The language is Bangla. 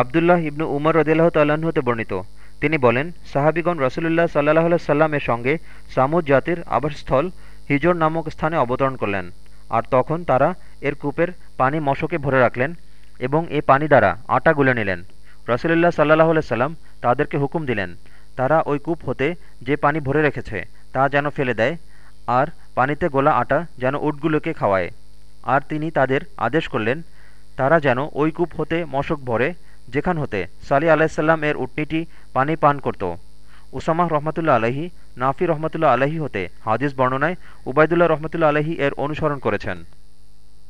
আবদুল্লাহ ইবনু উমর রদিল্লাহ হতে বর্ণিত। তিনি বলেন, সাহাবিগণ রসুলুল্লাহ সাল্লাহ সাল্লামের সঙ্গে সামুদ জাতির আবাসস্থল হিজর নামক স্থানে অবতরণ করলেন। আর তখন তারা এর কূপের পানি মশকে ভরে রাখলেন এবং এ পানি দ্বারা আটা গুলে নিলেন। রসুলুল্লাহ সাল্লাহ সাল্লাম তাদেরকে হুকুম দিলেন, তারা ওই কূপ হতে যে পানি ভরে রেখেছে, তা যেন ফেলে দেয়, আর পানিতে গোলা আটা যেন উটগুলোকে খাওয়ায়। আর তিনি তাদের আদেশ করলেন, তারা যেন ওই কূপ হতে মশক ভরে যেখান হতে সালি আলাইসাল্লাম এর উটনিটি পানি পান করত। উসামাহ রহমতুল্লা আলহি নাফি রহমতুল্লা আলহী হতে হাদিস বর্ণনায় উবায়দুল্লাহ রহমতুল্লা আলহি এর অনুসরণ করেছেন।